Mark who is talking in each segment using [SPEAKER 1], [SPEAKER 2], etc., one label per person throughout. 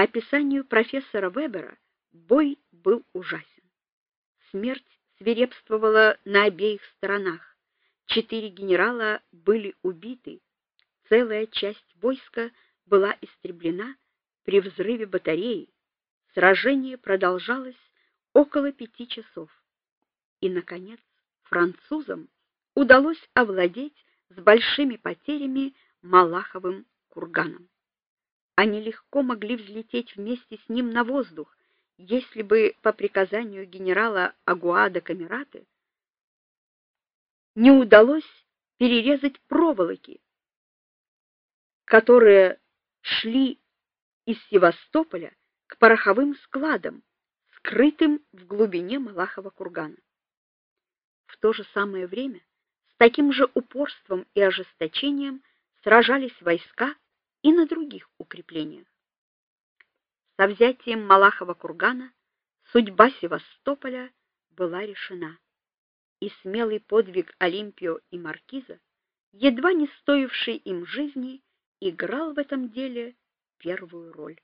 [SPEAKER 1] По описанию профессора Вебера, бой был ужасен. Смерть свирепствовала на обеих сторонах. Четыре генерала были убиты, целая часть войска была истреблена при взрыве батареи. Сражение продолжалось около пяти часов. И наконец французам удалось овладеть с большими потерями Малаховым курганом. Они легко могли взлететь вместе с ним на воздух, если бы по приказанию генерала Агуада Камераты не удалось перерезать проволоки, которые шли из Севастополя к пороховым складам, скрытым в глубине Малахова кургана. В то же самое время с таким же упорством и ожесточением сражались войска и на других укреплениях. Со взятием Малахова кургана судьба Севастополя была решена. И смелый подвиг Олимпио и маркиза, едва не стоивший им жизни, играл в этом деле первую роль.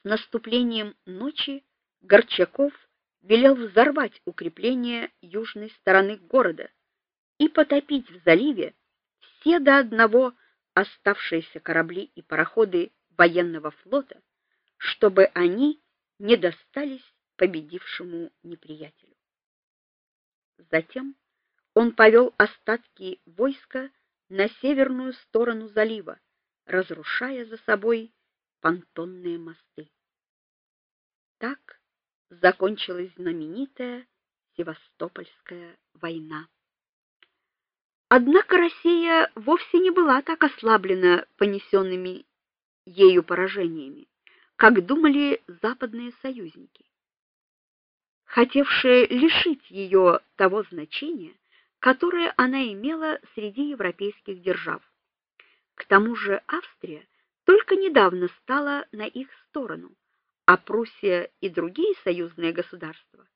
[SPEAKER 1] С наступлением ночи Горчаков велел взорвать укрепления южной стороны города и потопить в заливе все до одного оставшиеся корабли и пароходы военного флота, чтобы они не достались победившему неприятелю. Затем он повел остатки войска на северную сторону залива, разрушая за собой понтонные мосты. Так закончилась знаменитая Севастопольская война. Однако Россия вовсе не была так ослаблена понесенными ею поражениями, как думали западные союзники, хотевшие лишить ее того значения, которое она имела среди европейских держав. К тому же Австрия только недавно стала на их сторону, а Пруссия и другие союзные государства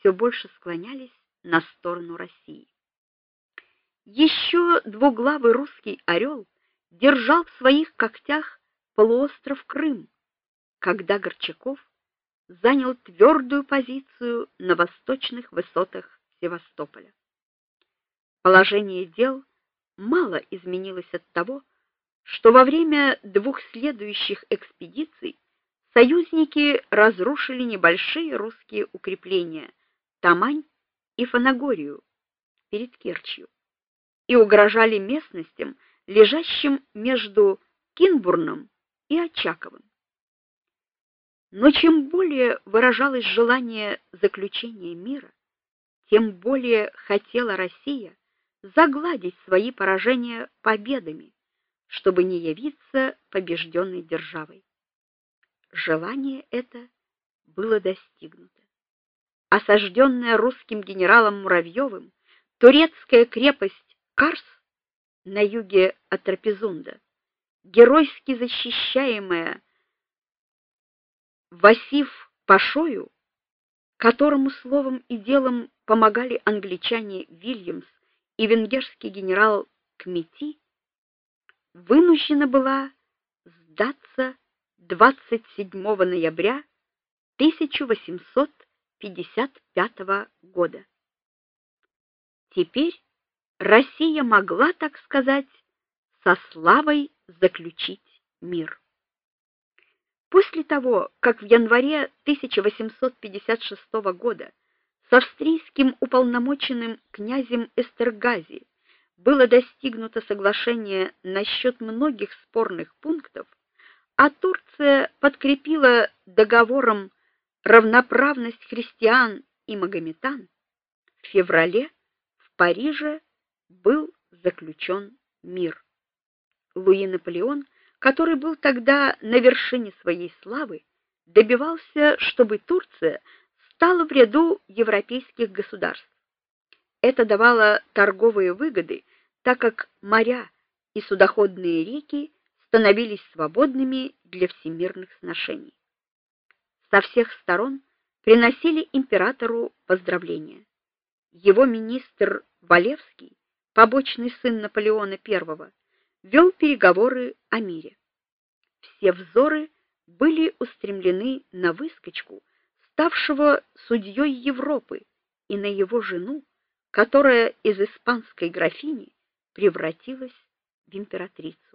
[SPEAKER 1] все больше склонялись на сторону России. Еще двуглавый русский орел держал в своих когтях полуостров Крым, когда Горчаков занял твердую позицию на восточных высотах Севастополя. Положение дел мало изменилось от того, что во время двух следующих экспедиций союзники разрушили небольшие русские укрепления Тамань и Фанагорию перед Керчью и угрожали местностям, лежащим между Кинбурном и Очаковым. Но чем более выражалось желание заключения мира, тем более хотела Россия загладить свои поражения победами, чтобы не явиться побежденной державой. Желание это было достигнуто. Осажденная русским генералом Муравьевым, турецкая крепость Карс на юге от Трапезунда, геройски защищаемая Васиф Пашою, которому словом и делом помогали англичане Вильямс и венгерский генерал Кмети, вынуждена была сдаться 27 ноября 1855 года. Теперь Россия могла, так сказать, со славой заключить мир. После того, как в январе 1856 года с австрийским уполномоченным князем Эстергази было достигнуто соглашение насчет многих спорных пунктов, а Турция подкрепила договором равноправность христиан и магометан, в феврале в Париже был заключен мир. Луи Наполеон, который был тогда на вершине своей славы, добивался, чтобы Турция стала в ряду европейских государств. Это давало торговые выгоды, так как моря и судоходные реки становились свободными для всемирных сношений. Со всех сторон приносили императору поздравления. Его министр Валевский побочный сын Наполеона I, вел переговоры о мире. все взоры были устремлены на выскочку, ставшего судьей Европы, и на его жену, которая из испанской графини превратилась в императрицу.